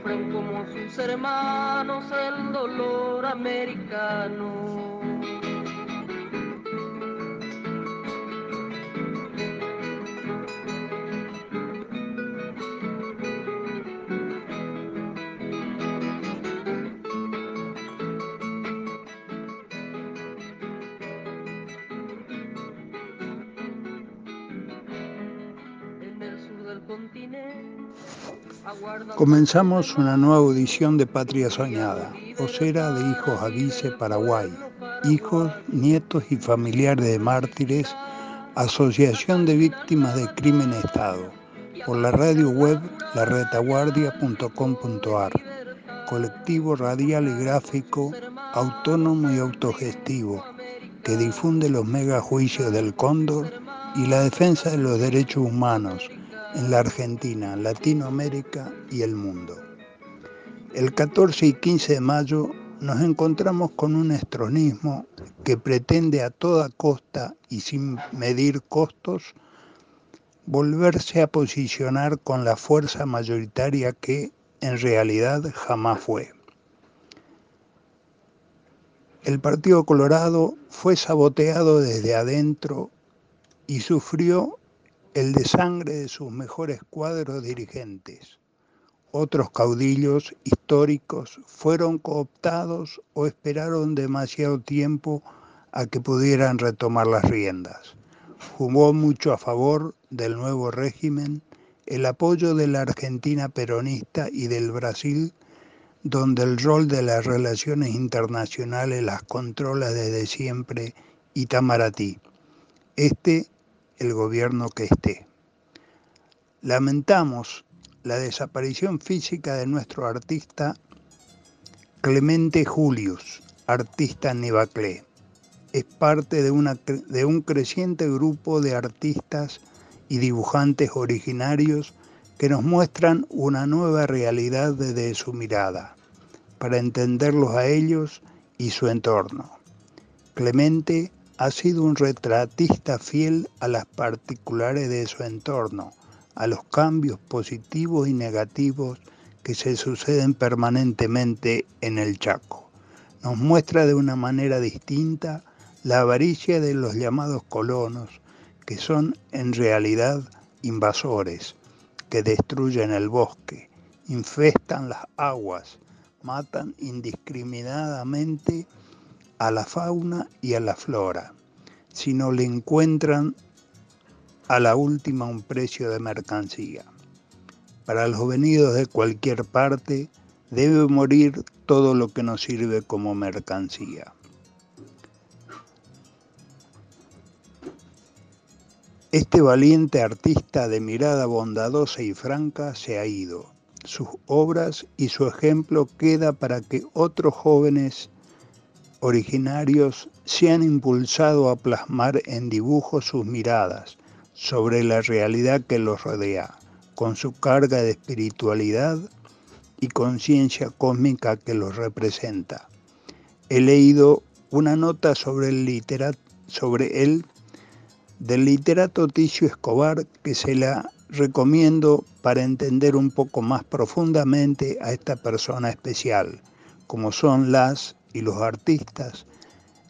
sufren como sus hermanos el dolor americano. Comenzamos una nueva audición de Patria Soñada, vocera de Hijos Avise Paraguay, hijos, nietos y familiares de mártires, Asociación de Víctimas de Crimen Estado, por la radio web laretaguardia.com.ar, colectivo radial y gráfico autónomo y autogestivo que difunde los megajuicios del cóndor y la defensa de los derechos humanos en la Argentina, Latinoamérica y el mundo. El 14 y 15 de mayo nos encontramos con un estronismo que pretende a toda costa y sin medir costos volverse a posicionar con la fuerza mayoritaria que en realidad jamás fue. El Partido Colorado fue saboteado desde adentro y sufrió el de sangre de sus mejores cuadros dirigentes. Otros caudillos históricos fueron cooptados o esperaron demasiado tiempo a que pudieran retomar las riendas. Jugó mucho a favor del nuevo régimen el apoyo de la Argentina peronista y del Brasil, donde el rol de las relaciones internacionales las controla desde siempre Itamaraty. Este el gobierno que esté. Lamentamos la desaparición física de nuestro artista Clemente Julius, artista Nivaclé. Es parte de, de un creciente grupo de artistas y dibujantes originarios que nos muestran una nueva realidad desde su mirada, para entenderlos a ellos y su entorno. Clemente ha sido un retratista fiel a las particulares de su entorno, a los cambios positivos y negativos que se suceden permanentemente en el Chaco. Nos muestra de una manera distinta la avaricia de los llamados colonos, que son en realidad invasores, que destruyen el bosque, infestan las aguas, matan indiscriminadamente a la fauna y a la flora, si no le encuentran a la última un precio de mercancía. Para los venidos de cualquier parte debe morir todo lo que nos sirve como mercancía. Este valiente artista de mirada bondadosa y franca se ha ido. Sus obras y su ejemplo queda para que otros jóvenes originarios se han impulsado a plasmar en dibujos sus miradas sobre la realidad que los rodea, con su carga de espiritualidad y conciencia cósmica que los representa. He leído una nota sobre, el sobre él del literato Ticio Escobar que se la recomiendo para entender un poco más profundamente a esta persona especial, como son las y los artistas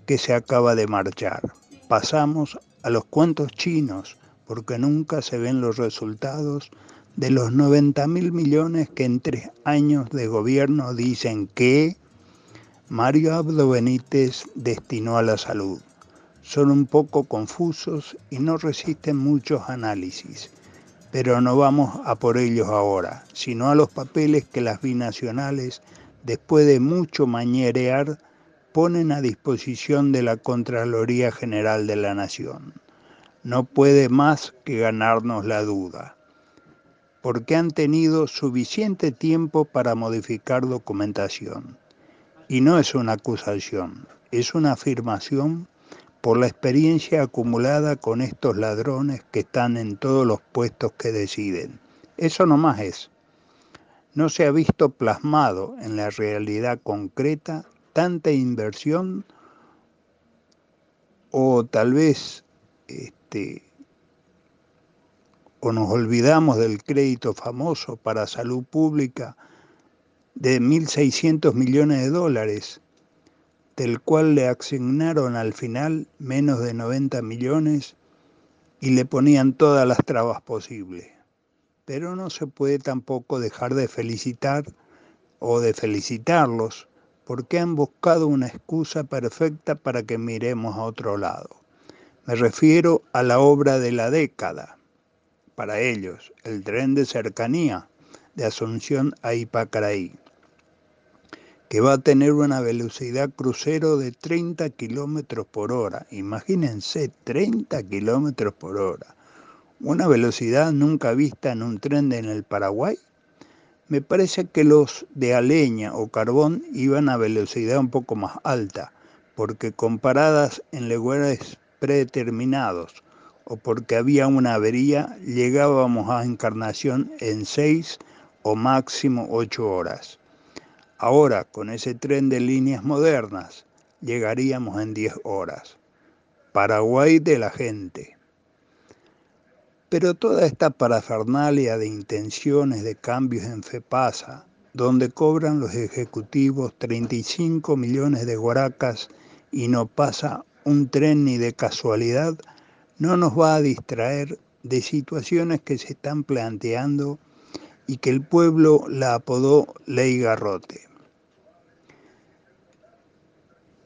que se acaba de marchar. Pasamos a los cuentos chinos, porque nunca se ven los resultados de los 90 mil millones que en tres años de gobierno dicen que Mario Abdo Benítez destinó a la salud. Son un poco confusos y no resisten muchos análisis, pero no vamos a por ellos ahora, sino a los papeles que las binacionales después de mucho mañerear, ponen a disposición de la Contraloría General de la Nación. No puede más que ganarnos la duda, porque han tenido suficiente tiempo para modificar documentación. Y no es una acusación, es una afirmación por la experiencia acumulada con estos ladrones que están en todos los puestos que deciden. Eso nomás es. No se ha visto plasmado en la realidad concreta tanta inversión o tal vez este, o nos olvidamos del crédito famoso para salud pública de 1.600 millones de dólares del cual le asignaron al final menos de 90 millones y le ponían todas las trabas posibles. Pero no se puede tampoco dejar de felicitar o de felicitarlos porque han buscado una excusa perfecta para que miremos a otro lado. Me refiero a la obra de la década, para ellos, el tren de cercanía de Asunción a Ipacaraí que va a tener una velocidad crucero de 30 kilómetros por hora. Imagínense, 30 kilómetros por hora. Una velocidad nunca vista en un tren en el Paraguay. Me parece que los de a leña o carbón iban a velocidad un poco más alta, porque comparadas en lugares predeterminados o porque había una avería, llegábamos a Encarnación en 6 o máximo 8 horas. Ahora, con ese tren de líneas modernas, llegaríamos en 10 horas. Paraguay de la gente. Pero toda esta parafernalia de intenciones de cambios en FEPASA, donde cobran los ejecutivos 35 millones de guaracas y no pasa un tren ni de casualidad, no nos va a distraer de situaciones que se están planteando y que el pueblo la apodó ley garrote.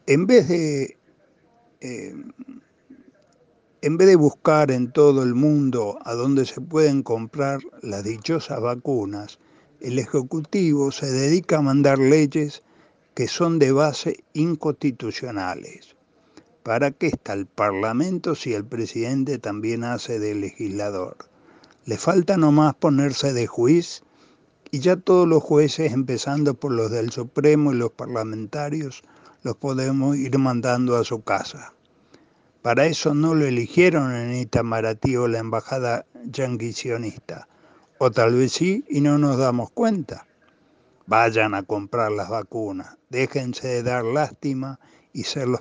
En vez de eh, en vez de buscar en todo el mundo a donde se pueden comprar las dichosas vacunas, el Ejecutivo se dedica a mandar leyes que son de base inconstitucionales. ¿Para qué está el Parlamento si el presidente también hace de legislador? Le falta nomás ponerse de juez y ya todos los jueces, empezando por los del Supremo y los parlamentarios, los podemos ir mandando a su casa. Para eso no lo eligieron en Itamaraty o la embajada yanquisionista. O tal vez sí y no nos damos cuenta. Vayan a comprar las vacunas, déjense de dar lástima y ser los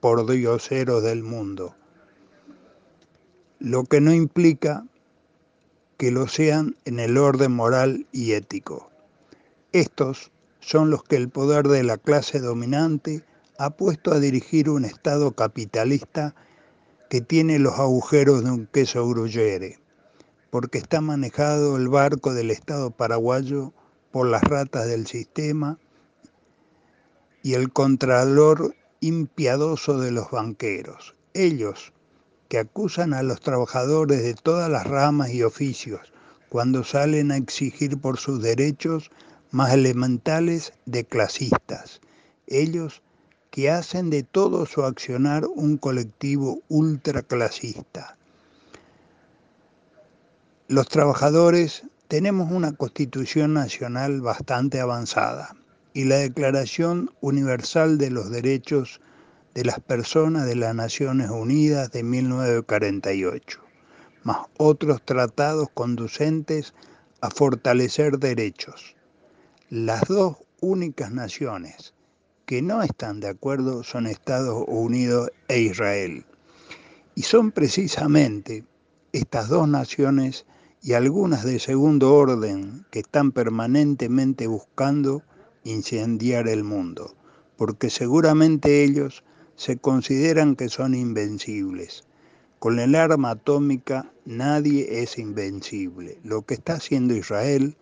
pordioseros del mundo. Lo que no implica que lo sean en el orden moral y ético. Estos son los que el poder de la clase dominante ha puesto a dirigir un Estado capitalista que tiene los agujeros de un queso gruyere, porque está manejado el barco del Estado paraguayo por las ratas del sistema y el contralor impiadoso de los banqueros. Ellos, que acusan a los trabajadores de todas las ramas y oficios cuando salen a exigir por sus derechos más elementales de clasistas, ellos que hacen de todo su accionar un colectivo ultraclasista. Los trabajadores tenemos una constitución nacional bastante avanzada y la Declaración Universal de los Derechos de las Personas de las Naciones Unidas de 1948, más otros tratados conducentes a fortalecer derechos las dos únicas naciones que no están de acuerdo son Estados Unidos e Israel. Y son precisamente estas dos naciones y algunas de segundo orden que están permanentemente buscando incendiar el mundo, porque seguramente ellos se consideran que son invencibles. Con el arma atómica nadie es invencible. Lo que está haciendo Israel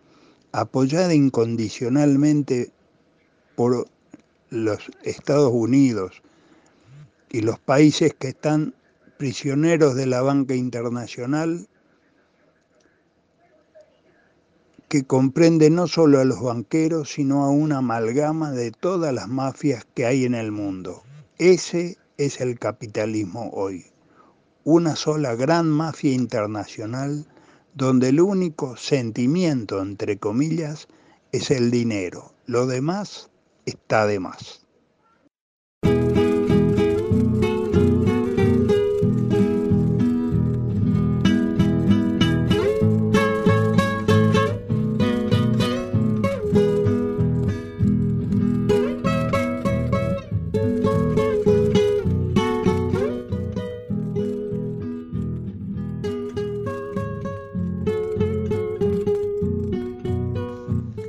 apoyada incondicionalmente por los Estados Unidos y los países que están prisioneros de la banca internacional, que comprende no solo a los banqueros, sino a una amalgama de todas las mafias que hay en el mundo. Ese es el capitalismo hoy, una sola gran mafia internacional donde el único sentimiento, entre comillas, es el dinero. Lo demás está de más.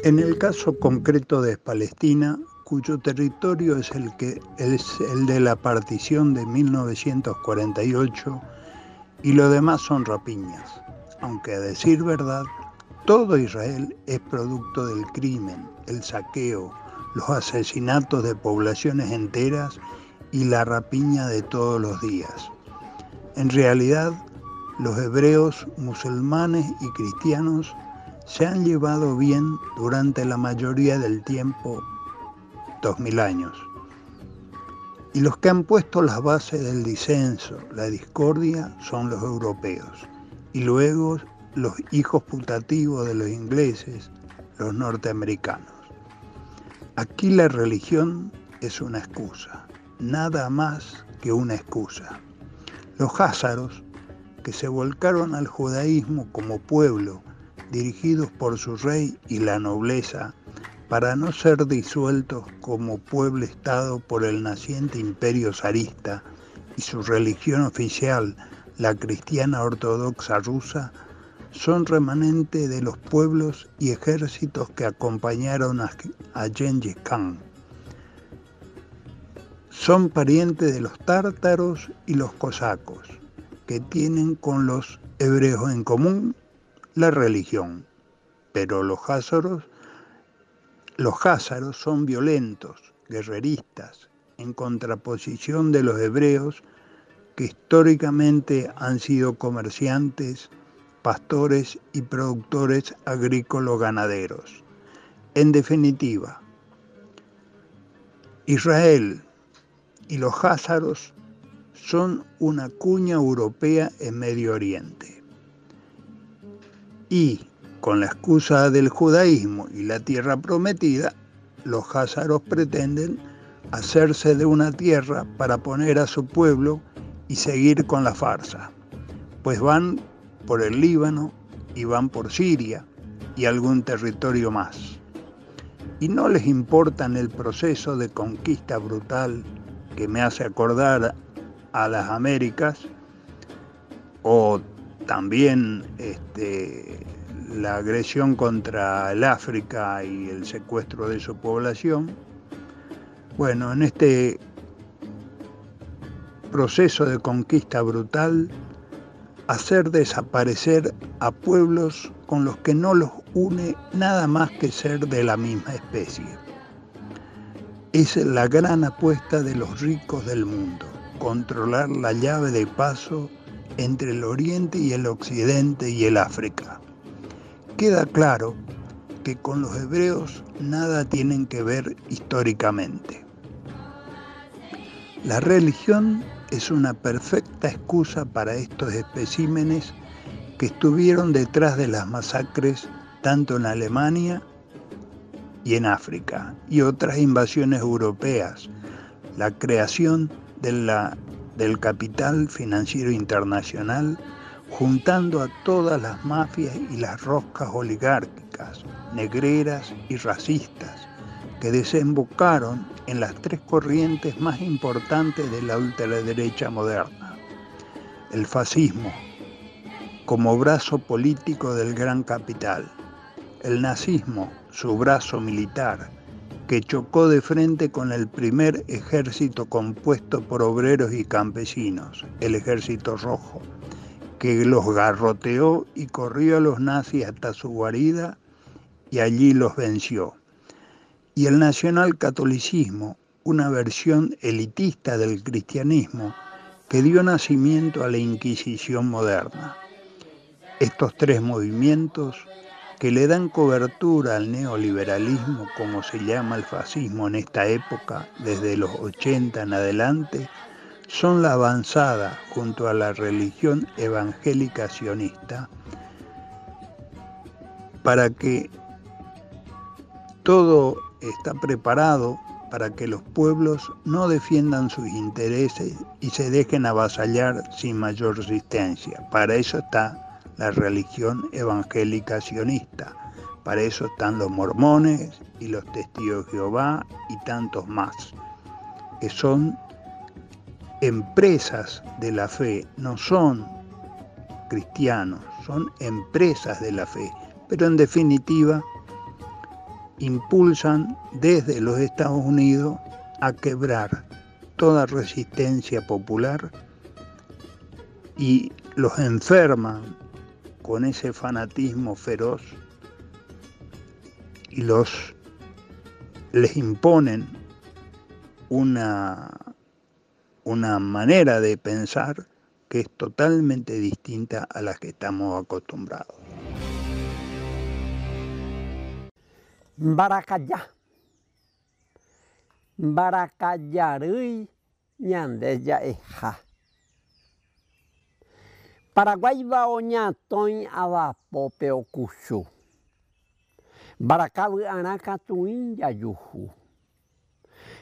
En el caso concreto de Palestina, cuyo territorio es el, que, es el de la partición de 1948 y lo demás son rapiñas, aunque a decir verdad, todo Israel es producto del crimen, el saqueo, los asesinatos de poblaciones enteras y la rapiña de todos los días. En realidad, los hebreos, musulmanes y cristianos se han llevado bien durante la mayoría del tiempo, dos mil años. Y los que han puesto las bases del disenso, la discordia, son los europeos. Y luego los hijos putativos de los ingleses, los norteamericanos. Aquí la religión es una excusa, nada más que una excusa. Los házaros, que se volcaron al judaísmo como pueblo, dirigidos por su rey y la nobleza, para no ser disueltos como pueblo-estado por el naciente imperio zarista y su religión oficial, la cristiana ortodoxa rusa, son remanente de los pueblos y ejércitos que acompañaron a, Gengis Khan. Son parientes de los tártaros y los cosacos, que tienen con los hebreos en común la religión. Pero los házaros, los házaros son violentos, guerreristas, en contraposición de los hebreos que históricamente han sido comerciantes, pastores y productores agrícolas-ganaderos. En definitiva, Israel y los házaros son una cuña europea en Medio Oriente y con la excusa del judaísmo y la tierra prometida, los házaros pretenden hacerse de una tierra para poner a su pueblo y seguir con la farsa, pues van por el Líbano y van por Siria y algún territorio más. Y no les importa el proceso de conquista brutal que me hace acordar a las Américas o también este, la agresión contra el África y el secuestro de su población. Bueno, en este proceso de conquista brutal, hacer desaparecer a pueblos con los que no los une nada más que ser de la misma especie. Es la gran apuesta de los ricos del mundo, controlar la llave de paso entre el Oriente y el Occidente y el África. Queda claro que con los hebreos nada tienen que ver históricamente. La religión es una perfecta excusa para estos especímenes que estuvieron detrás de las masacres tanto en Alemania y en África y otras invasiones europeas, la creación de la del capital financiero internacional, juntando a todas las mafias y las roscas oligárquicas, negreras y racistas, que desembocaron en las tres corrientes más importantes de la ultraderecha moderna. El fascismo, como brazo político del gran capital, el nazismo, su brazo militar, que chocó de frente con el primer ejército compuesto por obreros y campesinos, el ejército rojo, que los garroteó y corrió a los nazis hasta su guarida y allí los venció. Y el nacionalcatolicismo, una versión elitista del cristianismo que dio nacimiento a la Inquisición moderna. Estos tres movimientos que le dan cobertura al neoliberalismo, como se llama el fascismo en esta época, desde los 80 en adelante, son la avanzada junto a la religión evangélica sionista para que todo está preparado para que los pueblos no defiendan sus intereses y se dejen avasallar sin mayor resistencia. Para eso está la religión evangélica sionista. Para eso están los mormones y los testigos de Jehová y tantos más, que son empresas de la fe, no son cristianos, son empresas de la fe, pero en definitiva impulsan desde los Estados Unidos a quebrar toda resistencia popular y los enferman con ese fanatismo feroz y los les imponen una, una manera de pensar que es totalmente distinta a la que estamos acostumbrados. Paraguay va oñatoin avapope okuchu. Barakawy arakatuin yayuhu.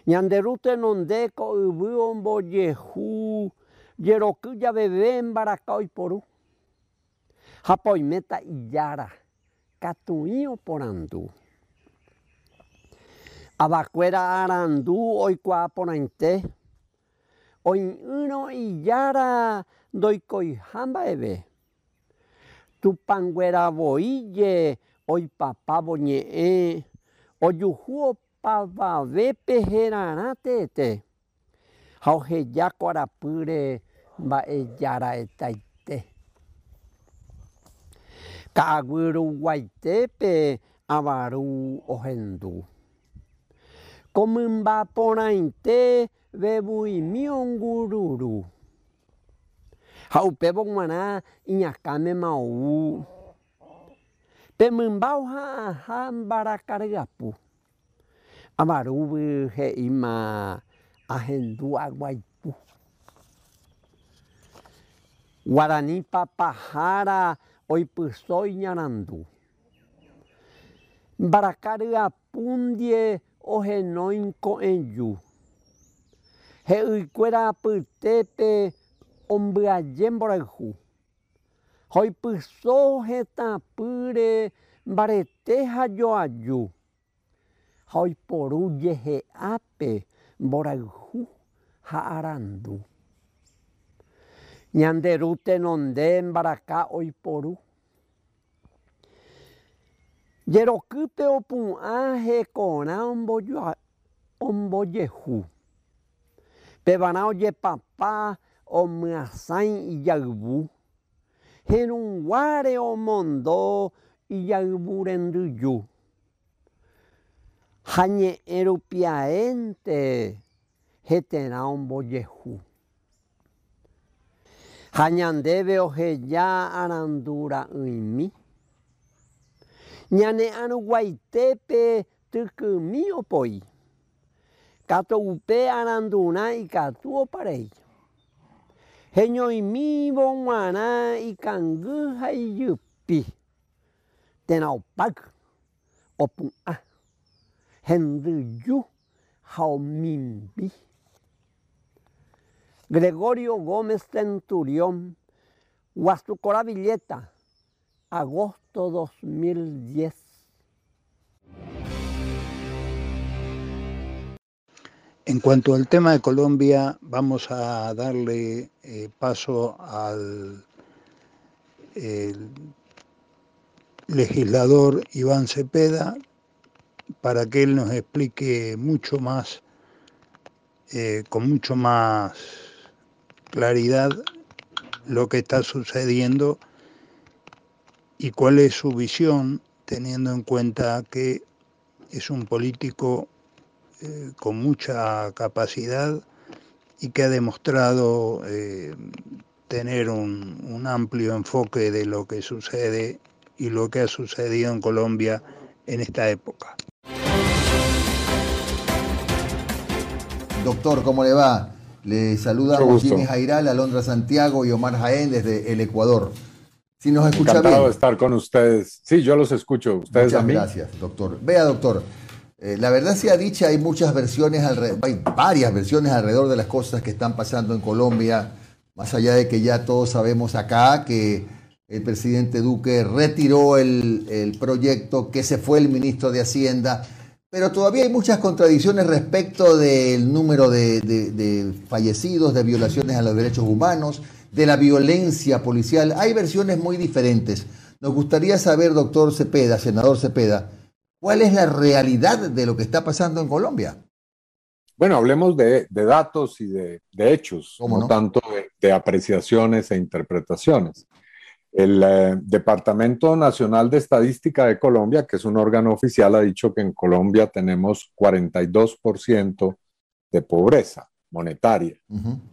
Ñanderu tenondeko yvy ombojehu jeroky javeve mbaraka oiporu. Ha poiméta ijára katuĩ oporandu. Avakuéra arandu oikuaa porãite oĩ'ỹro ijára ndoikoiha mba'eve. Tupangueravoíje oipapávo ñe'ẽ ojuhu opavavépe herarã teete ha oheja kuarapýre mba'ejara'etaite. Ka'aguyruguaitépe avaru ohendu. Ko mymba porãite vevuimi ongururu. Ha upévo g̃uarã iñakãmema ou. Pe mymba oha'ãha mbarakary'apu. Avarúvy he'íma ahendu aguaipu. Guarani papahára oipysói ñarandu. Mbarakary'apu ndie ohenói ko'ẽju. Apytépe ombyaje mborayhu. Ha oipysó hetãpýre mbarete ha joaju. Ha oiporu jehe'ápe mborayhu ha arandu. Ñanderu tenonde mbaraka oiporu. Jerokýpe opu'ã hekorã ombojehu. Pevarã ojepapá omyasãi ijayvu. Herũguáre omondo ijayvu rendyju. Ha ñe'ẽ rupiaénte hetera ombojehu. Ha ñandéve oheja arandu ra'ỹimi. Ñane Araguaitépe tykymi opoi. Katu upe arandurã ikatu oparei. Ijypi. Térã opáy, opu'ã, hendyju ha omimbi. Gregorio Gómez Centurión, Guasucorá Villeta, agosto 2010. En cuanto al tema de Colombia, vamos a darle eh, paso al legislador Iván Cepeda para que él nos explique mucho más, eh, con mucho más claridad, lo que está sucediendo y cuál es su visión, teniendo en cuenta que es un político eh, con mucha capacidad y que ha demostrado eh, tener un, un, amplio enfoque de lo que sucede y lo que ha sucedido en Colombia en esta época. Doctor, ¿cómo le va? Le saludamos Jimmy Jairal, Alondra Santiago y Omar Jaén desde el Ecuador. Si nos escucha Encantado bien. de estar con ustedes. Sí, yo los escucho. Ustedes Muchas a mí. gracias, doctor. Vea, doctor, Eh, la verdad sea dicha, hay muchas versiones, hay varias versiones alrededor de las cosas que están pasando en Colombia, más allá de que ya todos sabemos acá que el presidente Duque retiró el, proyecto, que se fue el ministro de Hacienda, pero todavía hay muchas contradicciones respecto del número de fallecidos, de violaciones a los derechos humanos, de la violencia policial. Hay versiones muy diferentes. Nos gustaría saber, doctor Cepeda, senador Cepeda, ¿Cuál es la realidad de lo que está pasando en Colombia? Bueno, hablemos de, datos y de, hechos, no, tanto de, apreciaciones e interpretaciones. El eh, Departamento Nacional de Estadística de Colombia, que es un órgano oficial, ha dicho que en Colombia tenemos 42% de pobreza monetaria.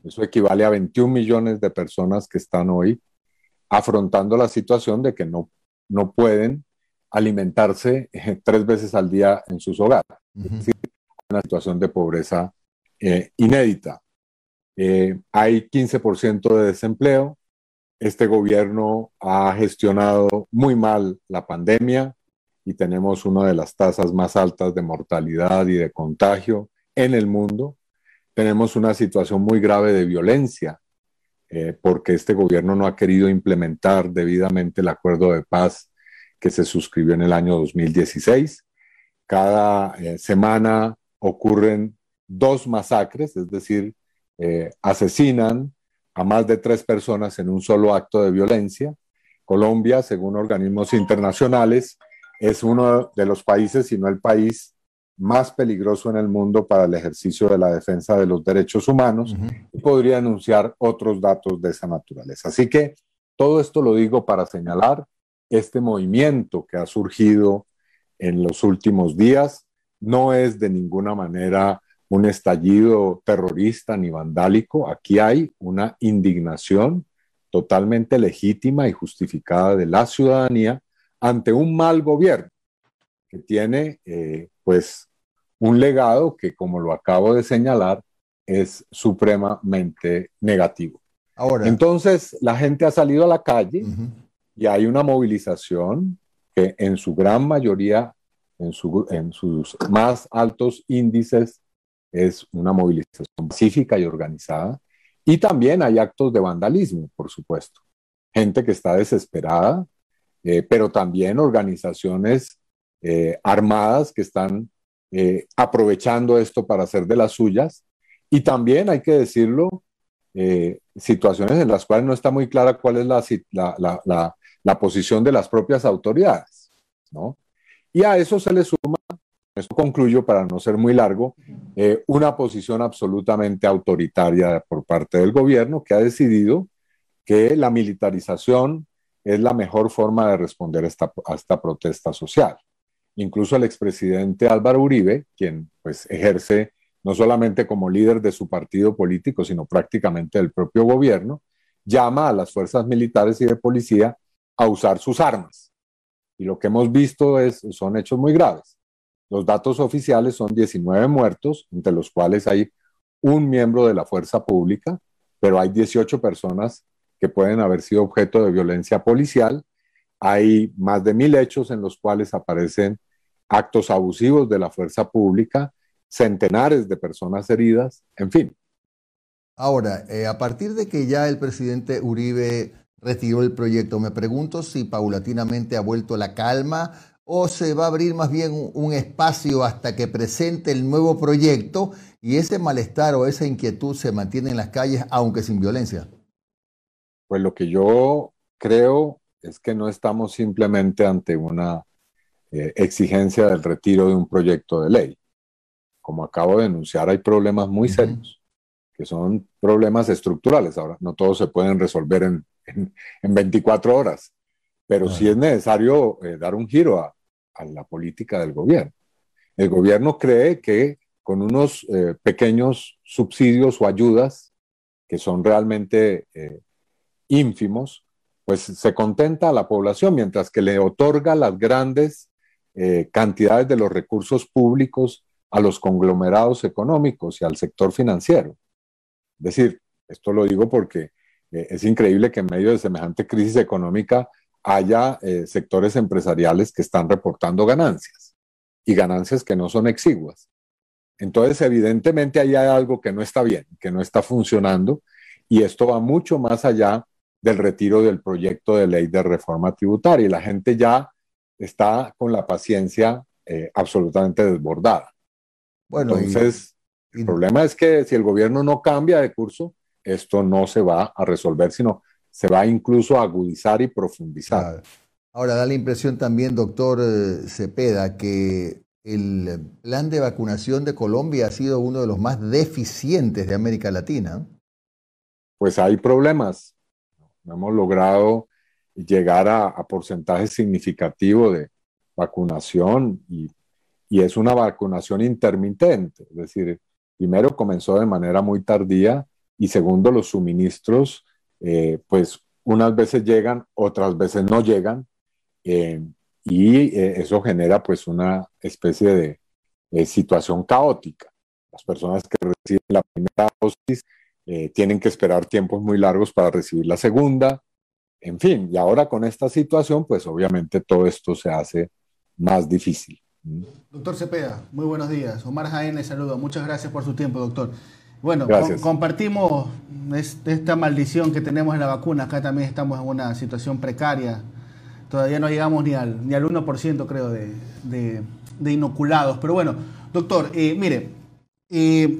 Eso equivale a 21 millones de personas que están hoy afrontando la situación de que no, no pueden alimentarse eh, tres veces al día en sus hogares. Es decir, una situación de pobreza eh, inédita. Eh, hay 15% de desempleo. Este gobierno ha gestionado muy mal la pandemia y tenemos una de las tasas más altas de mortalidad y de contagio en el mundo. Tenemos una situación muy grave de violencia porque este gobierno no ha querido implementar debidamente el acuerdo de paz que se suscribió en el año 2016. Cada eh, semana ocurren dos masacres, es decir, eh, asesinan a más de tres personas en un solo acto de violencia. Colombia, según organismos internacionales, es uno de los países, si no el país más peligroso en el mundo para el ejercicio de la defensa de los derechos humanos y podría anunciar otros datos de esa naturaleza. Así que todo esto lo digo para señalar este movimiento que ha surgido en los últimos días no es de ninguna manera un estallido terrorista ni vandálico. Aquí hay una indignación totalmente legítima y justificada de la ciudadanía ante un mal gobierno que tiene eh, pues un legado que, como lo acabo de señalar, es supremamente negativo. Ahora, Entonces, la gente ha salido a la calle, y hay una movilización que en su gran mayoría, en, en sus más altos índices, es una movilización pacífica y organizada. Y también hay actos de vandalismo, por supuesto. Gente que está desesperada, eh, pero también organizaciones eh, armadas que están eh, aprovechando esto para hacer de las suyas. Y también hay que decirlo, situaciones en las cuales no está muy clara cuál es la posición de las propias autoridades, ¿no? Y a eso se le suma, esto concluyo para no ser muy largo, eh, una posición absolutamente autoritaria por parte del gobierno que ha decidido que la militarización es la mejor forma de responder esta, a esta protesta social. Incluso el expresidente Álvaro Uribe, quien pues ejerce no solamente como líder de su partido político, sino prácticamente del propio gobierno, llama a las fuerzas militares y de policía a usar sus armas. Y lo que hemos visto es, son hechos muy graves. Los datos oficiales son 19 muertos, entre los cuales hay un miembro de la fuerza pública, pero hay 18 personas que pueden haber sido objeto de violencia policial. Hay más de mil hechos en los cuales aparecen actos abusivos de la fuerza pública, centenares de personas heridas, en fin. Ahora, eh, a partir de que ya el presidente Uribe retiró el proyecto. Me pregunto si paulatinamente ha vuelto la calma o se va a abrir más bien un, espacio hasta que presente el nuevo proyecto y ese malestar o esa inquietud se mantiene en las calles, aunque sin violencia. Pues lo que yo creo es que no estamos simplemente ante una eh, exigencia del retiro de un proyecto de ley. Como acabo de denunciar, hay problemas muy serios, que son problemas estructurales. Ahora, no todos se pueden resolver en en, 24 horas, pero sí es necesario eh, dar un giro a, la política del gobierno. El gobierno cree que con unos eh, pequeños subsidios o ayudas, que son realmente eh, ínfimos, pues se contenta a la población, mientras que le otorga las grandes cantidades de los recursos públicos a los conglomerados económicos y al sector financiero. Es decir, esto lo digo porque eh, es increíble que en medio de semejante crisis económica haya eh, sectores empresariales que están reportando ganancias y ganancias que no son exiguas. Entonces, evidentemente ahí hay algo que no está bien, que no está funcionando, y esto va mucho más allá del retiro del proyecto de ley de reforma tributaria. Y la gente ya está con la paciencia eh, absolutamente desbordada. Bueno, entonces, el problema es que si el gobierno no cambia de curso, esto no se va a resolver, sino se va incluso a agudizar y profundizar. Ahora da la impresión también, doctor eh, Cepeda, que el plan de vacunación de Colombia ha sido uno de los más deficientes de América Latina. Pues hay problemas. No hemos logrado llegar a, porcentajes significativos de vacunación y, es una vacunación intermitente. Es decir, primero comenzó de manera muy tardía y segundo los suministros, eh, pues unas veces llegan, otras veces no llegan. Eh, y eh, eso genera pues una especie de, situación caótica. Las personas que reciben la primera dosis eh, tienen que esperar tiempos muy largos para recibir la segunda, en fin, y ahora con esta situación pues obviamente todo esto se hace más difícil. Doctor Cepeda, muy buenos días. Omar Jaén le saludo. Muchas gracias por su tiempo, doctor. Bueno, compartimos esta maldición que tenemos en la vacuna. Acá también estamos en una situación precaria Todavía no llegamos ni al, ni al 1%, creo, de, inoculados. Pero bueno, doctor, eh, mire, eh,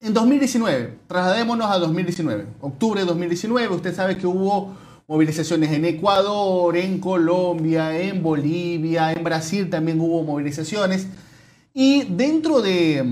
en 2019, trasladémonos a 2019, octubre de 2019, usted sabe que hubo movilizaciones en Ecuador, en Colombia, en Bolivia, en Brasil también hubo movilizaciones. Y dentro de,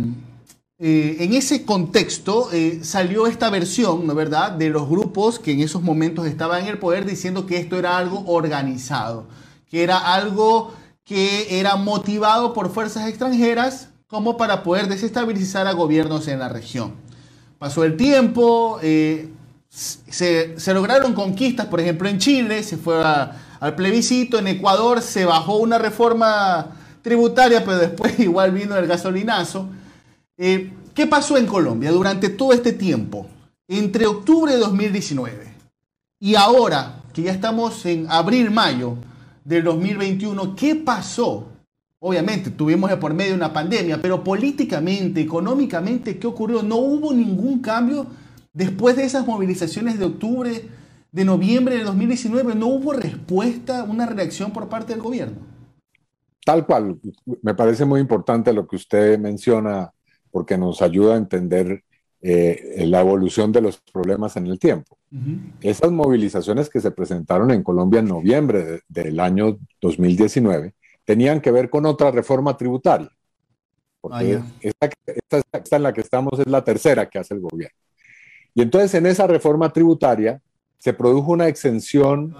eh, en ese contexto eh, salió esta versión, ¿no verdad?, de los grupos que en esos momentos estaban en el poder diciendo que esto era algo organizado, que era algo que era motivado por fuerzas extranjeras como para poder desestabilizar a gobiernos en la región. Pasó el tiempo, eh, se, lograron conquistas, por ejemplo, en Chile, se fue al plebiscito, en Ecuador se bajó una reforma tributaria, pero después igual vino el gasolinazo. Eh, ¿Qué pasó en Colombia durante todo este tiempo? Entre octubre de 2019 y ahora, que ya estamos en abril-mayo del 2021, ¿qué pasó? Obviamente tuvimos por medio una pandemia, pero políticamente, económicamente, ¿qué ocurrió? No hubo ningún cambio después de esas movilizaciones de octubre, de noviembre de 2019. No hubo respuesta, una reacción por parte del gobierno. Tal cual, me parece muy importante lo que usted menciona, porque nos ayuda a entender eh, la evolución de los problemas en el tiempo. Esas movilizaciones que se presentaron en Colombia en noviembre del año 2019 tenían que ver con otra reforma tributaria. Porque ah, esta, esta, en la que estamos es la tercera que hace el gobierno. Y entonces en esa reforma tributaria se produjo una exención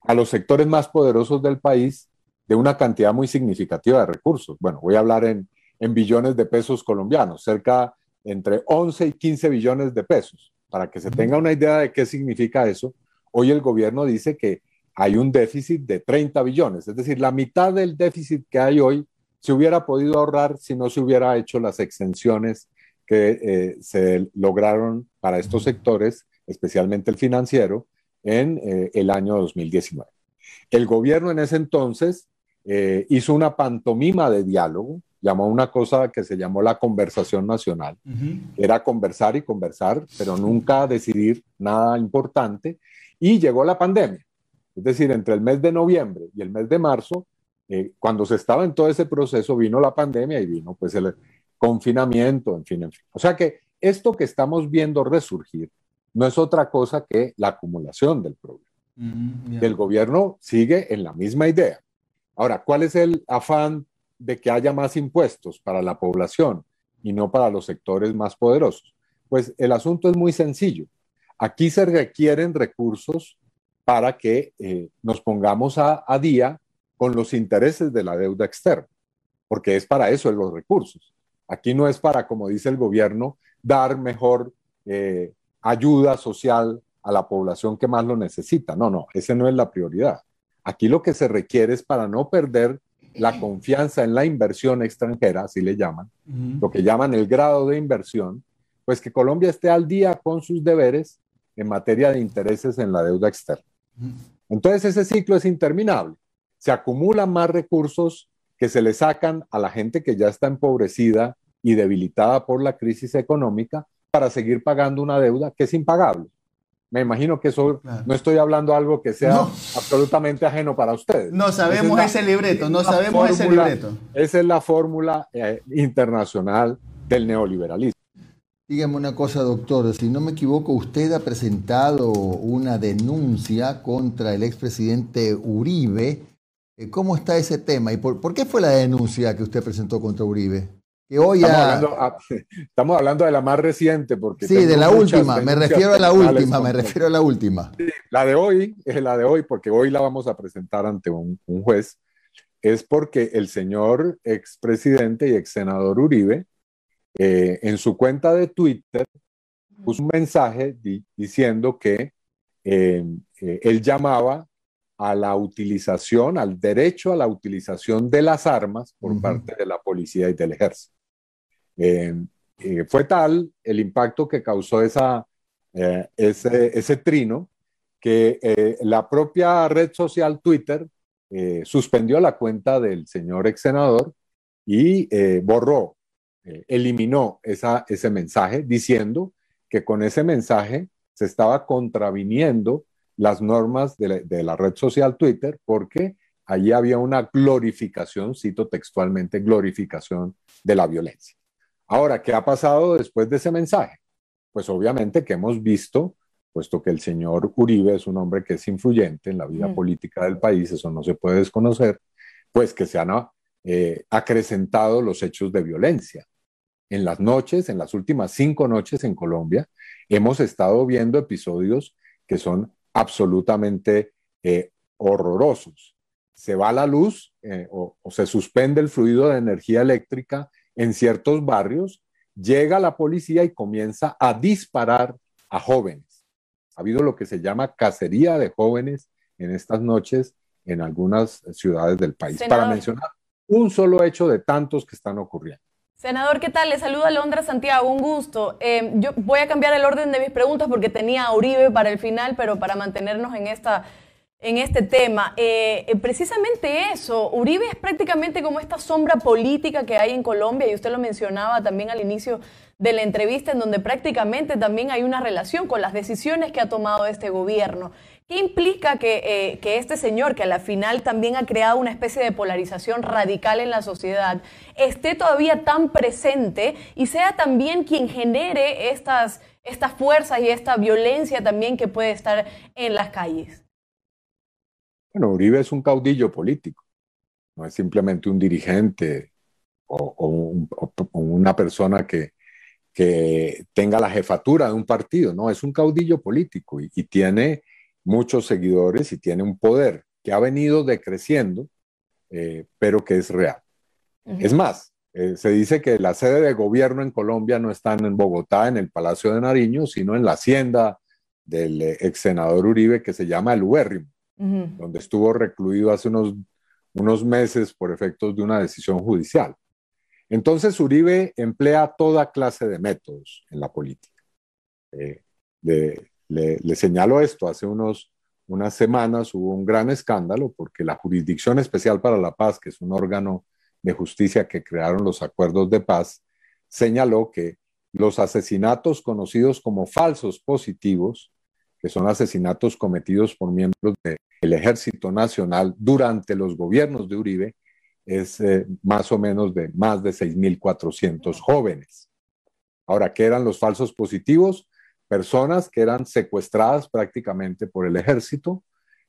a los sectores más poderosos del país de una cantidad muy significativa de recursos. Bueno, voy a hablar en, en billones de pesos colombianos, cerca entre 11 y 15 billones de pesos. Para que se tenga una idea de qué significa eso, hoy el gobierno dice que hay un déficit de 30 billones, es decir, la mitad del déficit que hay hoy se hubiera podido ahorrar si no se hubiera hecho las exenciones que eh, se lograron para estos sectores, especialmente el financiero, en eh, el año 2019. El gobierno en ese entonces eh, hizo una pantomima de diálogo, llamó una cosa que se llamó la conversación nacional. Era conversar y conversar, pero nunca decidir nada importante. Y llegó la pandemia. Es decir, entre el mes de noviembre y el mes de marzo, eh, cuando se estaba en todo ese proceso, vino la pandemia y vino pues el confinamiento, en fin, en fin. O sea que esto que estamos viendo resurgir no es otra cosa que la acumulación del problema. El gobierno sigue en la misma idea. Ahora, ¿cuál es el afán de que haya más impuestos para la población y no para los sectores más poderosos? Pues el asunto es muy sencillo. Aquí se requieren recursos para que eh, nos pongamos a, día con los intereses de la deuda externa, porque es para eso los recursos. Aquí no es para, como dice el gobierno, dar mejor eh, ayuda social a la población que más lo necesita. No, no, ese no es la prioridad. Aquí lo que se requiere es para no perder la confianza en la inversión extranjera, así le llaman, lo que llaman el grado de inversión, pues que Colombia esté al día con sus deberes en materia de intereses en la deuda externa. Entonces ese ciclo es interminable. Se acumulan más recursos que se le sacan a la gente que ya está empobrecida y debilitada por la crisis económica para seguir pagando una deuda que es impagable. Me imagino que eso, no estoy hablando algo que sea absolutamente ajeno para ustedes. No sabemos ese libreto, no sabemos ese libreto. Esa es la fórmula eh, internacional del neoliberalismo. Dígame una cosa, doctor, si no me equivoco, usted ha presentado una denuncia contra el expresidente Uribe. Eh, ¿Cómo está ese tema y por, qué fue la denuncia que usted presentó contra Uribe? Que hoy ah, estamos, hablando, de la más reciente, porque... Sí, de la última, me refiero a la última, me refiero a la última. la de hoy, es la de hoy, porque hoy la vamos a presentar ante un, un juez, es porque el señor expresidente y ex senador Uribe eh, en su cuenta de Twitter puso un mensaje diciendo que eh, eh, él llamaba a la utilización, al derecho a la utilización de las armas por parte de la policía y del ejército. Fue tal el impacto que causó esa, ese, ese, trino que la propia red social Twitter suspendió la cuenta del señor ex senador y borró eh, eliminó esa, ese mensaje diciendo que con ese mensaje se estaba contraviniendo las normas de la, red social Twitter porque allí había una glorificación, cito textualmente, glorificación de la violencia. Ahora, ¿qué ha pasado después de ese mensaje? Pues obviamente que hemos visto, puesto que el señor Uribe es un hombre que es influyente en la vida mm. política del país, eso no se puede desconocer, pues que se han eh, acrecentado los hechos de violencia en las noches, en las últimas cinco noches en Colombia, hemos estado viendo episodios que son absolutamente eh, horrorosos. Se va la luz eh, o, se suspende el fluido de energía eléctrica en ciertos barrios, llega la policía y comienza a disparar a jóvenes. Ha habido lo que se llama cacería de jóvenes en estas noches en algunas ciudades del país, para mencionar un solo hecho de tantos que están ocurriendo. Senador, ¿qué tal? Le saluda Londra Santiago, un gusto. Eh, yo voy a cambiar el orden de mis preguntas porque tenía a Uribe para el final, pero para mantenernos en, esta, en este tema. Eh, eh, precisamente eso, Uribe es prácticamente como esta sombra política que hay en Colombia, y usted lo mencionaba también al inicio de la entrevista, en donde prácticamente también hay una relación con las decisiones que ha tomado este gobierno. ¿Qué implica eh, que, este señor, que a la final también ha creado una especie de polarización radical en la sociedad, esté todavía tan presente y sea también quien genere estas, estas fuerzas y esta violencia también que puede estar en las calles? Bueno, Uribe es un caudillo político, no es simplemente un dirigente o, una persona que, que, tenga la jefatura de un partido, no, es un caudillo político y tiene muchos seguidores y tiene un poder que ha venido decreciendo, eh, pero que es real. Es más, eh, se dice que la sede de gobierno en Colombia no está en Bogotá, en el Palacio de Nariño, sino en la hacienda del eh, ex senador Uribe que se llama el Ubérrimo, donde estuvo recluido hace unos, unos meses por efectos de una decisión judicial. Entonces Uribe emplea toda clase de métodos en la política. de, le, señalo esto, hace unos, unas semanas hubo un gran escándalo porque la Jurisdicción Especial para la Paz, que es un órgano de justicia que crearon los acuerdos de paz, señaló que los asesinatos conocidos como falsos positivos, que son asesinatos cometidos por miembros del Ejército Nacional durante los gobiernos de Uribe, es eh, más o menos de más de 6.400 jóvenes. Ahora, ¿qué eran los falsos positivos? personas que eran secuestradas prácticamente por el ejército,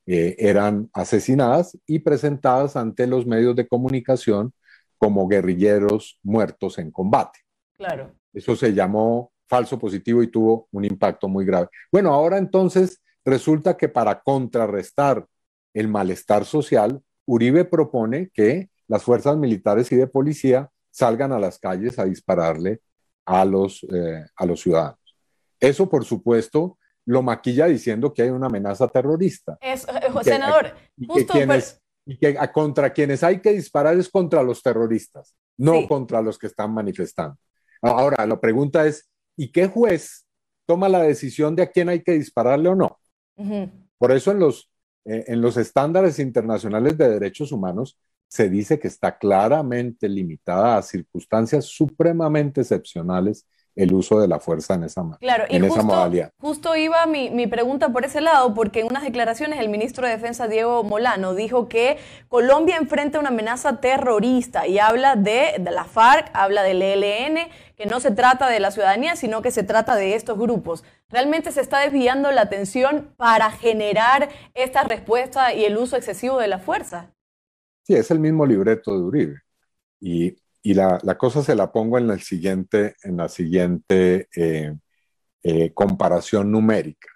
eh, eran asesinadas y presentadas ante los medios de comunicación como guerrilleros muertos en combate. Claro. Eso se llamó falso positivo y tuvo un impacto muy grave. Bueno, ahora entonces resulta que para contrarrestar el malestar social, Uribe propone que las fuerzas militares y de policía salgan a las calles a dispararle a los, eh, a los ciudadanos. Eso, por supuesto, lo maquilla diciendo que hay una amenaza terrorista. Es, eh, senador, y que, contra quienes hay que disparar es contra los terroristas, no contra los que están manifestando. Ahora, la pregunta es, ¿y qué juez toma la decisión de a quién hay que dispararle o no? Por eso en los, eh, en los estándares internacionales de derechos humanos se dice que está claramente limitada a circunstancias supremamente excepcionales el uso de la fuerza en esa, claro, en esa modalidad. Justo iba mi, mi, pregunta por ese lado, porque en unas declaraciones el ministro de Defensa, Diego Molano, dijo que Colombia enfrenta una amenaza terrorista y habla de, de la FARC, habla del ELN, que no se trata de la ciudadanía, sino que se trata de estos grupos. ¿Realmente se está desviando la atención para generar esta respuesta y el uso excesivo de la fuerza? Sí, es el mismo libreto de Uribe. Y y la, cosa se la pongo en, el siguiente, en la siguiente eh, eh, comparación numérica.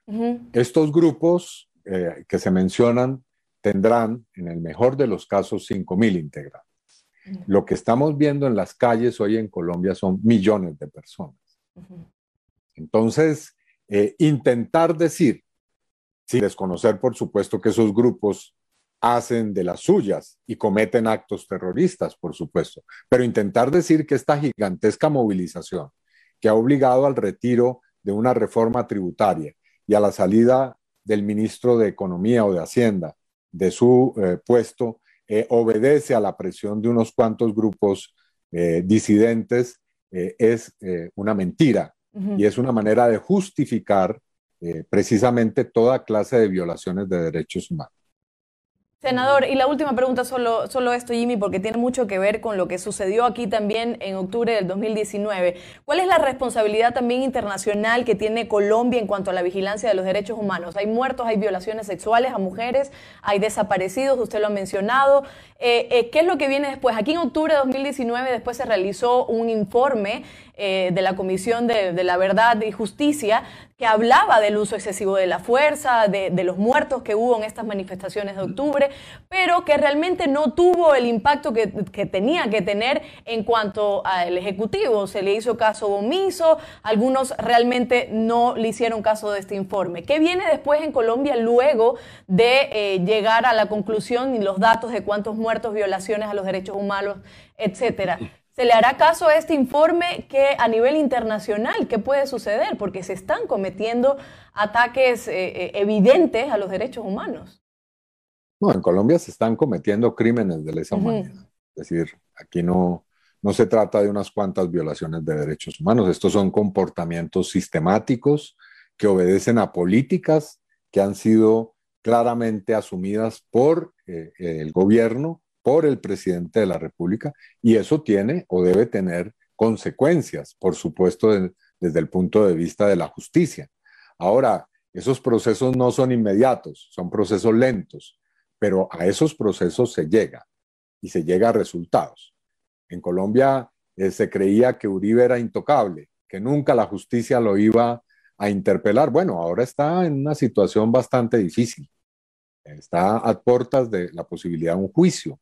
Estos grupos eh, que se mencionan tendrán, en el mejor de los casos, 5.000 integrantes. Lo que estamos viendo en las calles hoy en Colombia son millones de personas. Entonces, intentar decir, sin desconocer, por supuesto, que esos grupos hacen de las suyas y cometen actos terroristas, por supuesto. Pero intentar decir que esta gigantesca movilización que ha obligado al retiro de una reforma tributaria y a la salida del ministro de Economía o de Hacienda de su eh, puesto eh, obedece a la presión de unos cuantos grupos eh, disidentes es una mentira y es una manera de justificar precisamente toda clase de violaciones de derechos humanos. Senador, y la última pregunta, solo, solo esto, Jimmy, porque tiene mucho que ver con lo que sucedió aquí también en octubre del 2019. ¿Cuál es la responsabilidad también internacional que tiene Colombia en cuanto a la vigilancia de los derechos humanos? Hay muertos, hay violaciones sexuales a mujeres, hay desaparecidos, usted lo ha mencionado. Eh, eh, ¿Qué es lo que viene después? Aquí en octubre de 2019 después se realizó un informe eh, de la Comisión de, de la Verdad y Justicia que hablaba del uso excesivo de la fuerza, de, los muertos que hubo en estas manifestaciones de octubre, pero que realmente no tuvo el impacto que, tenía que tener en cuanto al Ejecutivo. Se le hizo caso omiso, algunos realmente no le hicieron caso de este informe. ¿Qué viene después en Colombia luego de eh, llegar a la conclusión y los datos de cuántos muertos, violaciones a los derechos humanos, etcétera? ¿Se le hará caso a este informe que a nivel internacional, qué puede suceder? Porque se están cometiendo ataques eh, eh, evidentes a los derechos humanos. No, en Colombia se están cometiendo crímenes de lesa humanidad. Es decir, aquí no, no se trata de unas cuantas violaciones de derechos humanos. Estos son comportamientos sistemáticos que obedecen a políticas que han sido claramente asumidas por eh, el gobierno por el presidente de la República y eso tiene o debe tener consecuencias, por supuesto, desde el punto de vista de la justicia. Ahora, esos procesos no son inmediatos, son procesos lentos, pero a esos procesos se llega y se llega a resultados. En Colombia eh, se creía que Uribe era intocable, que nunca la justicia lo iba a interpelar. Bueno, ahora está en una situación bastante difícil. Está a puertas de la posibilidad de un juicio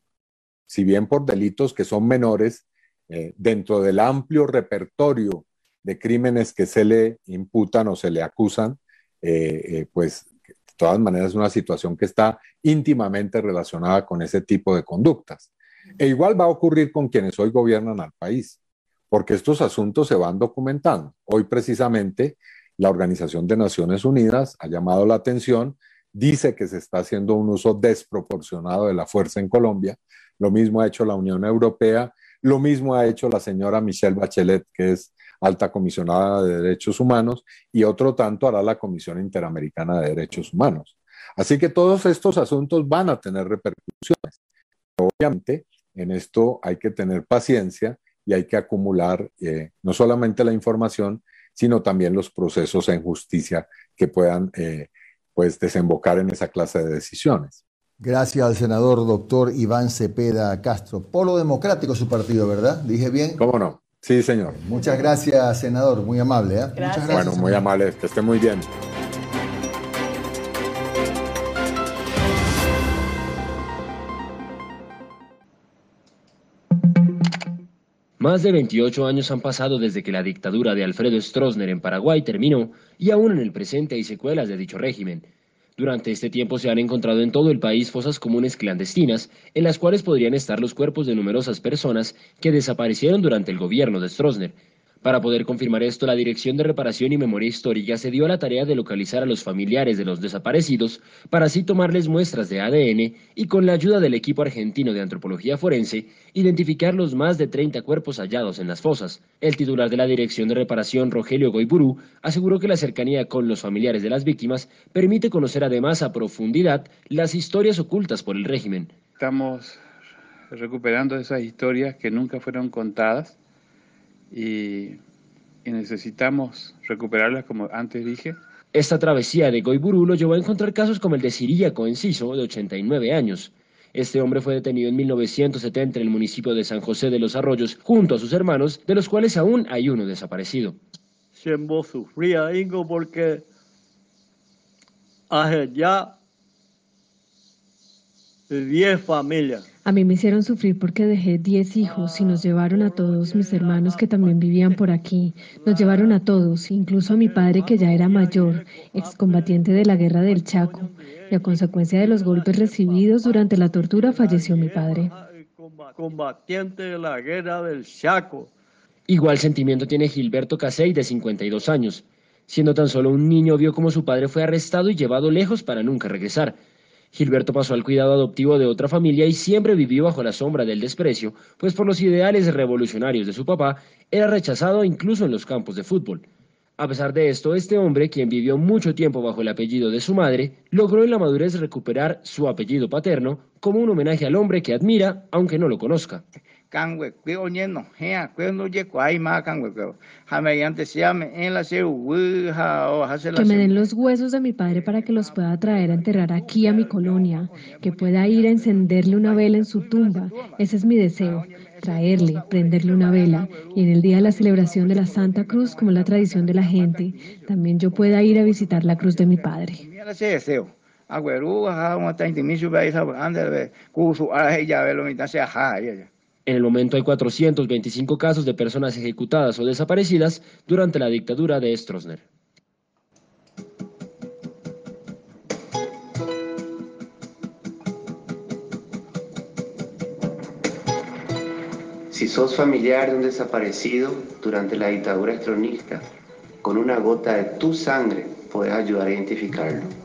si bien por delitos que son menores, eh, dentro del amplio repertorio de crímenes que se le imputan o se le acusan, eh, eh, pues de todas maneras es una situación que está íntimamente relacionada con ese tipo de conductas. E igual va a ocurrir con quienes hoy gobiernan al país, porque estos asuntos se van documentando. Hoy precisamente la Organización de Naciones Unidas ha llamado la atención, dice que se está haciendo un uso desproporcionado de la fuerza en Colombia, lo mismo ha hecho la Unión Europea, lo mismo ha hecho la señora Michelle Bachelet, que es alta comisionada de derechos humanos, y otro tanto hará la Comisión Interamericana de Derechos Humanos. Así que todos estos asuntos van a tener repercusiones. Obviamente, en esto hay que tener paciencia y hay que acumular eh, no solamente la información, sino también los procesos en justicia que puedan eh, pues desembocar en esa clase de decisiones. Gracias al senador doctor Iván Cepeda Castro. Polo Democrático su partido, ¿verdad? ¿Dije bien? ¿Cómo no? Sí, señor. Muchas gracias, senador. Muy amable. ¿eh? Gracias. Bueno, muy amable. Que esté muy bien. Más de 28 años han pasado desde que la dictadura de Alfredo Stroessner en Paraguay terminó y aún en el presente hay secuelas de dicho régimen. Durante este tiempo se han encontrado en todo el país fosas comunes clandestinas, en las cuales podrían estar los cuerpos de numerosas personas que desaparecieron durante el gobierno de Stroessner. Para poder confirmar esto, la Dirección de Reparación y Memoria Histórica se dio a la tarea de localizar a los familiares de los desaparecidos para así tomarles muestras de ADN y con la ayuda del equipo argentino de antropología forense, identificar los más de 30 cuerpos hallados en las fosas. El titular de la Dirección de Reparación, Rogelio Goiburú, aseguró que la cercanía con los familiares de las víctimas permite conocer además a profundidad las historias ocultas por el régimen. Estamos recuperando esas historias que nunca fueron contadas y, necesitamos recuperarlas como antes dije. Esta travesía de Goiburú lo llevó a encontrar casos como el de Siríaco Enciso, de 89 años. Este hombre fue detenido en 1970 en el municipio de San José de los Arroyos junto a sus hermanos, de los cuales aún hay uno desaparecido. Siempre sufría Ingo porque hace ya 10 familias a mí me hicieron sufrir porque dejé 10 hijos y nos llevaron a todos mis hermanos que también vivían por aquí. Nos llevaron a todos, incluso a mi padre que ya era mayor, excombatiente de la guerra del Chaco. Y a consecuencia de los golpes recibidos durante la tortura falleció mi padre. Combatiente de la guerra del Chaco. Igual sentimiento tiene Gilberto Casey de 52 años. Siendo tan solo un niño vio como su padre fue arrestado y llevado lejos para nunca regresar. Gilberto pasó al cuidado adoptivo de otra familia y siempre vivió bajo la sombra del desprecio, pues por los ideales revolucionarios de su papá era rechazado incluso en los campos de fútbol. A pesar de esto, este hombre, quien vivió mucho tiempo bajo el apellido de su madre, logró en la madurez recuperar su apellido paterno como un homenaje al hombre que admira, aunque no lo conozca. Que me den los huesos de mi padre para que los pueda traer a enterrar aquí a mi colonia, que pueda ir a encenderle una vela en su tumba. Ese es mi deseo, traerle, prenderle una vela y en el día de la celebración de la Santa Cruz, como la tradición de la gente, también yo pueda ir a visitar la cruz de mi padre. En el momento hay 425 casos de personas ejecutadas o desaparecidas durante la dictadura de Stroessner. Si sos familiar de un desaparecido durante la dictadura estronista, con una gota de tu sangre puedes ayudar a identificarlo.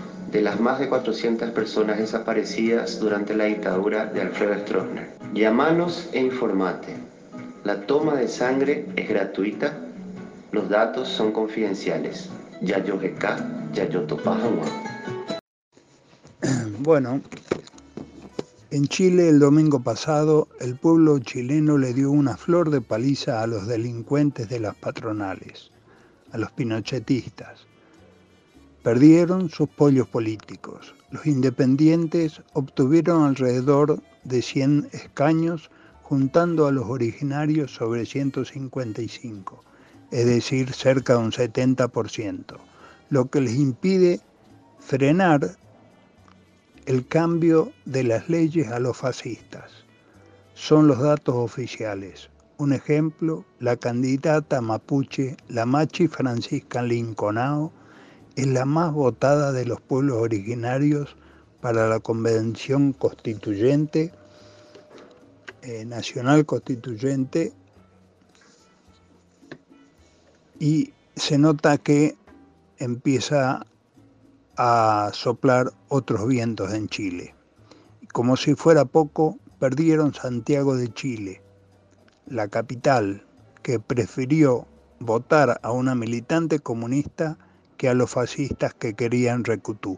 de las más de 400 personas desaparecidas durante la dictadura de Alfredo Stroessner. Llámanos e informate. La toma de sangre es gratuita, los datos son confidenciales. Yayo GK, Yayo Bueno, en Chile el domingo pasado el pueblo chileno le dio una flor de paliza a los delincuentes de las patronales, a los pinochetistas Perdieron sus pollos políticos. Los independientes obtuvieron alrededor de 100 escaños, juntando a los originarios sobre 155, es decir, cerca de un 70%, lo que les impide frenar el cambio de las leyes a los fascistas. Son los datos oficiales. Un ejemplo, la candidata mapuche, la machi Francisca Linconao, es la más votada de los pueblos originarios para la Convención Constituyente, eh, Nacional Constituyente, y se nota que empieza a soplar otros vientos en Chile. Como si fuera poco, perdieron Santiago de Chile, la capital, que prefirió votar a una militante comunista que a los fascistas que querían Recutú.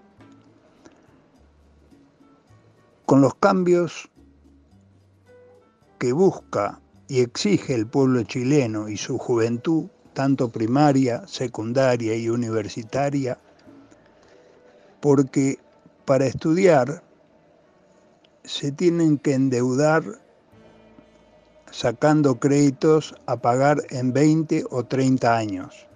Con los cambios que busca y exige el pueblo chileno y su juventud, tanto primaria, secundaria y universitaria, porque para estudiar se tienen que endeudar sacando créditos a pagar en 20 o 30 años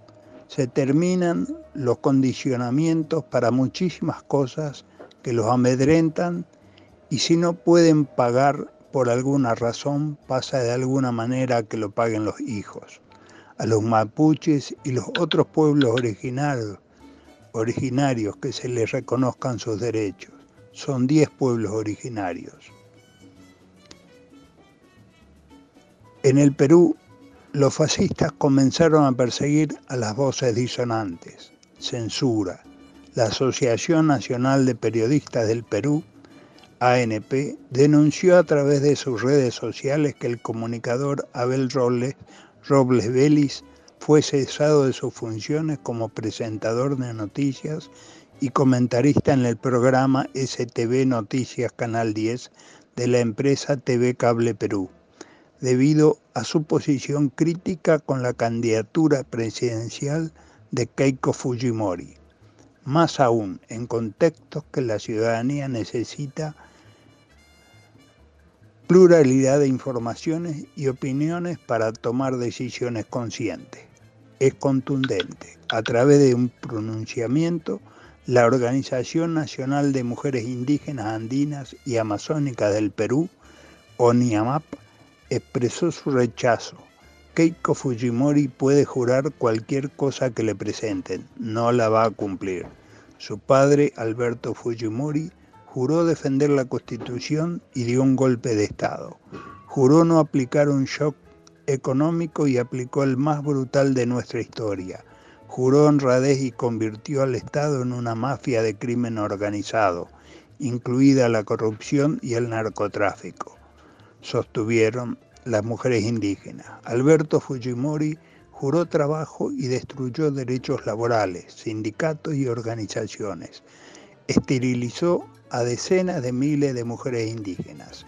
se terminan los condicionamientos para muchísimas cosas que los amedrentan y si no pueden pagar por alguna razón, pasa de alguna manera que lo paguen los hijos. A los mapuches y los otros pueblos originarios, originarios que se les reconozcan sus derechos. Son 10 pueblos originarios. En el Perú, los fascistas comenzaron a perseguir a las voces disonantes, censura. La Asociación Nacional de Periodistas del Perú, ANP, denunció a través de sus redes sociales que el comunicador Abel Robles, Robles Vélez fue cesado de sus funciones como presentador de noticias y comentarista en el programa STV Noticias Canal 10 de la empresa TV Cable Perú, debido a su posición crítica con la candidatura presidencial de Keiko Fujimori. Más aún, en contextos que la ciudadanía necesita pluralidad de informaciones y opiniones para tomar decisiones conscientes. Es contundente. A través de un pronunciamiento, la Organización Nacional de Mujeres Indígenas Andinas y Amazónicas del Perú, ONIAMAP, expresó su rechazo. Keiko Fujimori puede jurar cualquier cosa que le presenten, no la va a cumplir. Su padre, Alberto Fujimori, juró defender la Constitución y dio un golpe de Estado. Juró no aplicar un shock económico y aplicó el más brutal de nuestra historia. Juró honradez y convirtió al Estado en una mafia de crimen organizado, incluida la corrupción y el narcotráfico, sostuvieron las mujeres indígenas. Alberto Fujimori juró trabajo y destruyó derechos laborales, sindicatos y organizaciones. Esterilizó a decenas de miles de mujeres indígenas.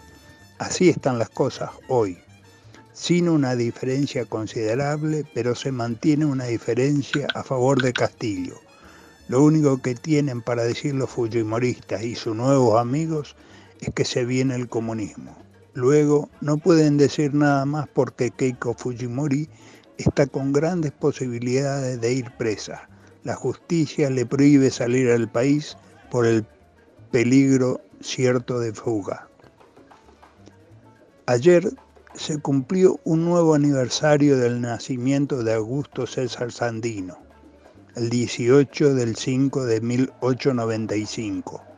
Así están las cosas hoy, sin una diferencia considerable, pero se mantiene una diferencia a favor de Castillo. Lo único que tienen para decir los fujimoristas y sus nuevos amigos es que se viene el comunismo. Luego no pueden decir nada más porque Keiko Fujimori está con grandes posibilidades de ir presa. La justicia le prohíbe salir al país por el peligro cierto de fuga. Ayer se cumplió un nuevo aniversario del nacimiento de Augusto César Sandino, el 18 del 5 de 1895.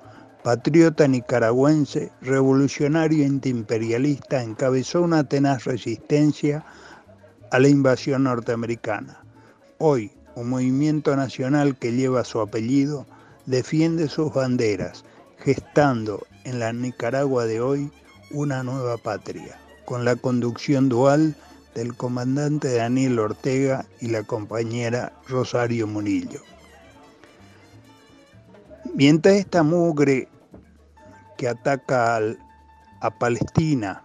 Patriota nicaragüense, revolucionario antiimperialista, encabezó una tenaz resistencia a la invasión norteamericana. Hoy, un movimiento nacional que lleva su apellido defiende sus banderas, gestando en la Nicaragua de hoy una nueva patria, con la conducción dual del comandante Daniel Ortega y la compañera Rosario Murillo. Mientras esta mugre que ataca a Palestina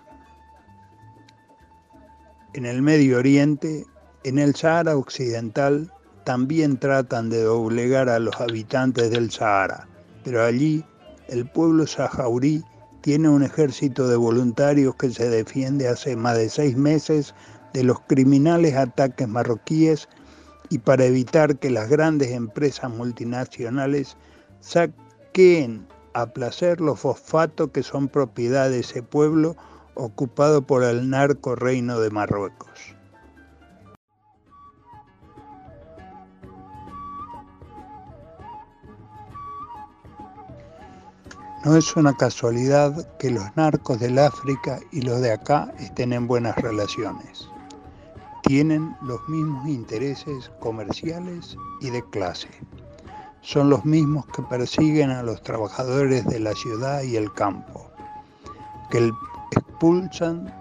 en el Medio Oriente, en el Sahara Occidental, también tratan de doblegar a los habitantes del Sahara, pero allí el pueblo sahaurí tiene un ejército de voluntarios que se defiende hace más de seis meses de los criminales ataques marroquíes y para evitar que las grandes empresas multinacionales saquen a placer los fosfatos que son propiedad de ese pueblo ocupado por el narco reino de Marruecos. No es una casualidad que los narcos del África y los de acá estén en buenas relaciones. Tienen los mismos intereses comerciales y de clase. Son los mismos que persiguen a los trabajadores de la ciudad y el campo, que expulsan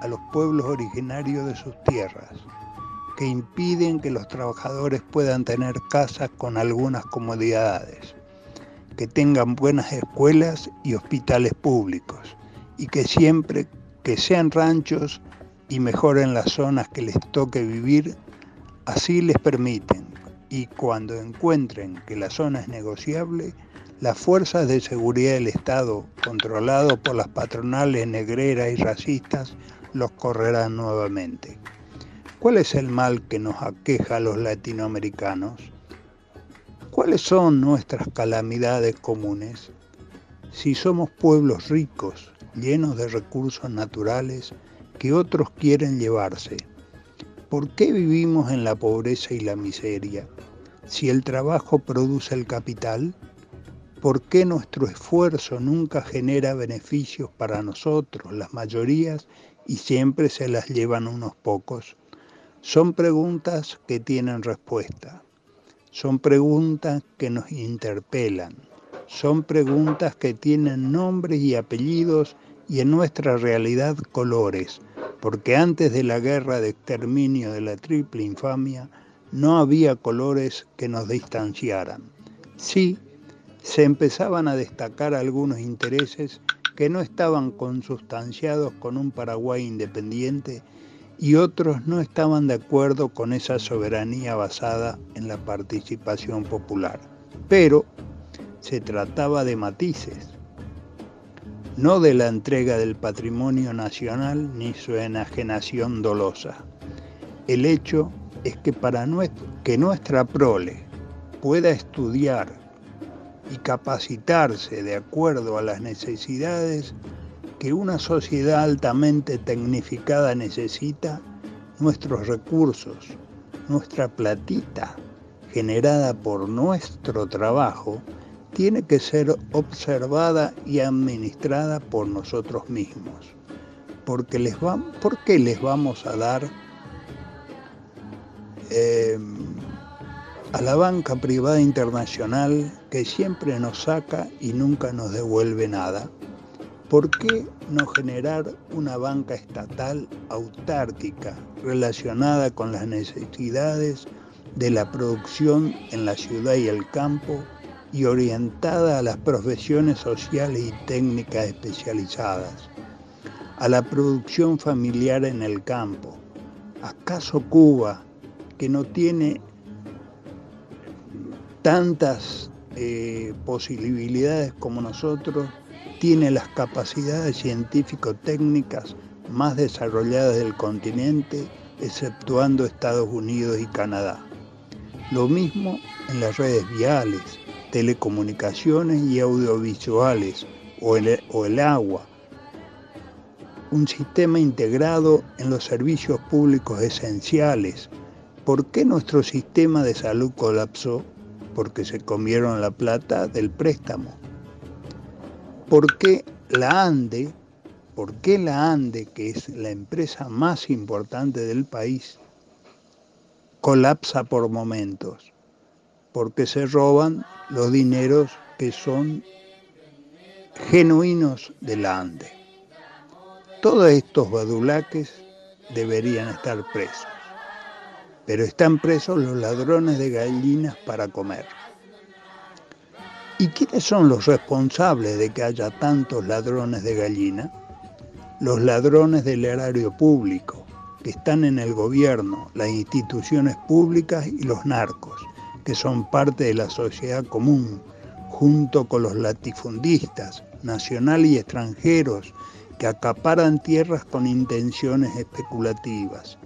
a los pueblos originarios de sus tierras, que impiden que los trabajadores puedan tener casas con algunas comodidades que tengan buenas escuelas y hospitales públicos y que siempre que sean ranchos y mejoren las zonas que les toque vivir, así les permiten y cuando encuentren que la zona es negociable, las fuerzas de seguridad del Estado, controlados por las patronales negreras y racistas, los correrán nuevamente. ¿Cuál es el mal que nos aqueja a los latinoamericanos? ¿Cuáles son nuestras calamidades comunes? Si somos pueblos ricos, llenos de recursos naturales que otros quieren llevarse, ¿por qué vivimos en la pobreza y la miseria? Si el trabajo produce el capital, ¿por qué nuestro esfuerzo nunca genera beneficios para nosotros, las mayorías, y siempre se las llevan unos pocos? Son preguntas que tienen respuesta. Son preguntas que nos interpelan. Son preguntas que tienen nombres y apellidos y en nuestra realidad colores, porque antes de la guerra de exterminio de la triple infamia no había colores que nos distanciaran. Sí, se empezaban a destacar algunos intereses que no estaban consustanciados con un Paraguay independiente y otros no estaban de acuerdo con esa soberanía basada en la participación popular. Pero se trataba de matices, no de la entrega del patrimonio nacional ni su enajenación dolosa. El hecho es que para que nuestra prole pueda estudiar y capacitarse de acuerdo a las necesidades que una sociedad altamente tecnificada necesita, nuestros recursos, nuestra platita generada por nuestro trabajo, tiene que ser observada y administrada por nosotros mismos. Porque les ¿Por qué les vamos a dar eh, a la banca privada internacional que siempre nos saca y nunca nos devuelve nada? ¿Por qué no generar una banca estatal autárquica relacionada con las necesidades de la producción en la ciudad y el campo y orientada a las profesiones sociales y técnicas especializadas, a la producción familiar en el campo? ¿Acaso Cuba, que no tiene tantas eh, posibilidades como nosotros, tiene las capacidades científico-técnicas más desarrolladas del continente, exceptuando Estados Unidos y Canadá. Lo mismo en las redes viales, telecomunicaciones y audiovisuales o el, agua. Un sistema integrado en los servicios públicos esenciales. ¿Por qué nuestro sistema de salud colapsó? Porque se comieron la plata del préstamo. ¿Por qué la ANDE, por qué la ANDE, que es la empresa más importante del país, colapsa por momentos? Porque se roban los dineros que son genuinos de la ANDE. Todos estos badulaques deberían estar presos, pero están presos los ladrones de gallinas para comer. ¿Y quiénes son los responsables de que haya tantos ladrones de gallina? Los ladrones del erario público, que están en el gobierno, las instituciones públicas y los narcos, que son parte de la sociedad común, junto con los latifundistas, nacionales y extranjeros, que acaparan tierras con intenciones especulativas.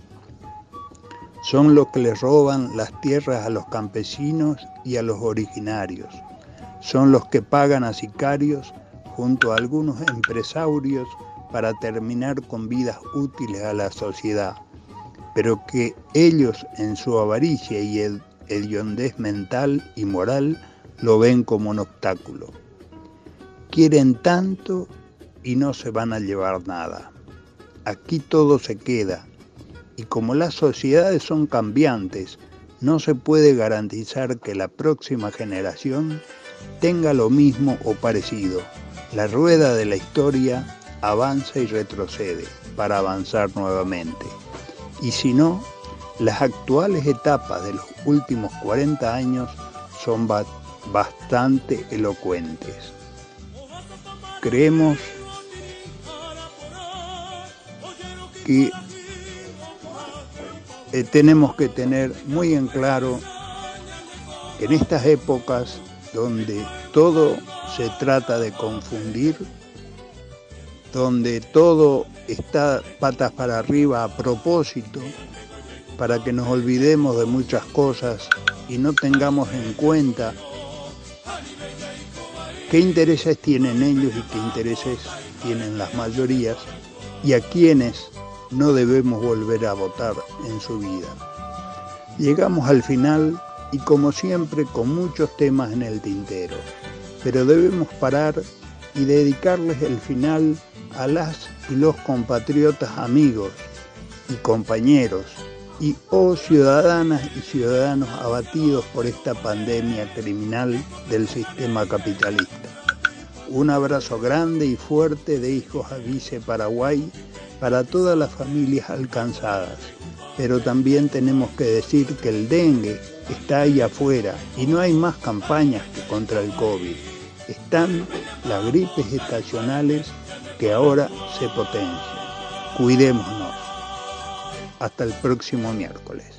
Son los que les roban las tierras a los campesinos y a los originarios son los que pagan a sicarios junto a algunos empresarios para terminar con vidas útiles a la sociedad, pero que ellos en su avaricia y el hediondez mental y moral lo ven como un obstáculo. Quieren tanto y no se van a llevar nada. Aquí todo se queda y como las sociedades son cambiantes, no se puede garantizar que la próxima generación tenga lo mismo o parecido. La rueda de la historia avanza y retrocede para avanzar nuevamente. Y si no, las actuales etapas de los últimos 40 años son bastante elocuentes. Creemos que eh, tenemos que tener muy en claro que en estas épocas donde todo se trata de confundir, donde todo está patas para arriba a propósito, para que nos olvidemos de muchas cosas y no tengamos en cuenta qué intereses tienen ellos y qué intereses tienen las mayorías y a quienes no debemos volver a votar en su vida. Llegamos al final y como siempre con muchos temas en el tintero, pero debemos parar y dedicarles el final a las y los compatriotas amigos y compañeros y oh ciudadanas y ciudadanos abatidos por esta pandemia criminal del sistema capitalista. Un abrazo grande y fuerte de Hijos Avise Paraguay para todas las familias alcanzadas. Pero también tenemos que decir que el dengue está ahí afuera y no hay más campañas que contra el COVID. Están las gripes estacionales que ahora se potencian. Cuidémonos. Hasta el próximo miércoles.